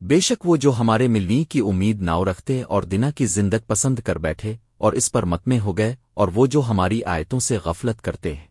بے شک وہ جو ہمارے ملوی کی امید ناؤ رکھتے اور دنا کی زندگ پسند کر بیٹھے اور اس پر متمے ہو گئے اور وہ جو ہماری آیتوں سے غفلت کرتے ہیں۔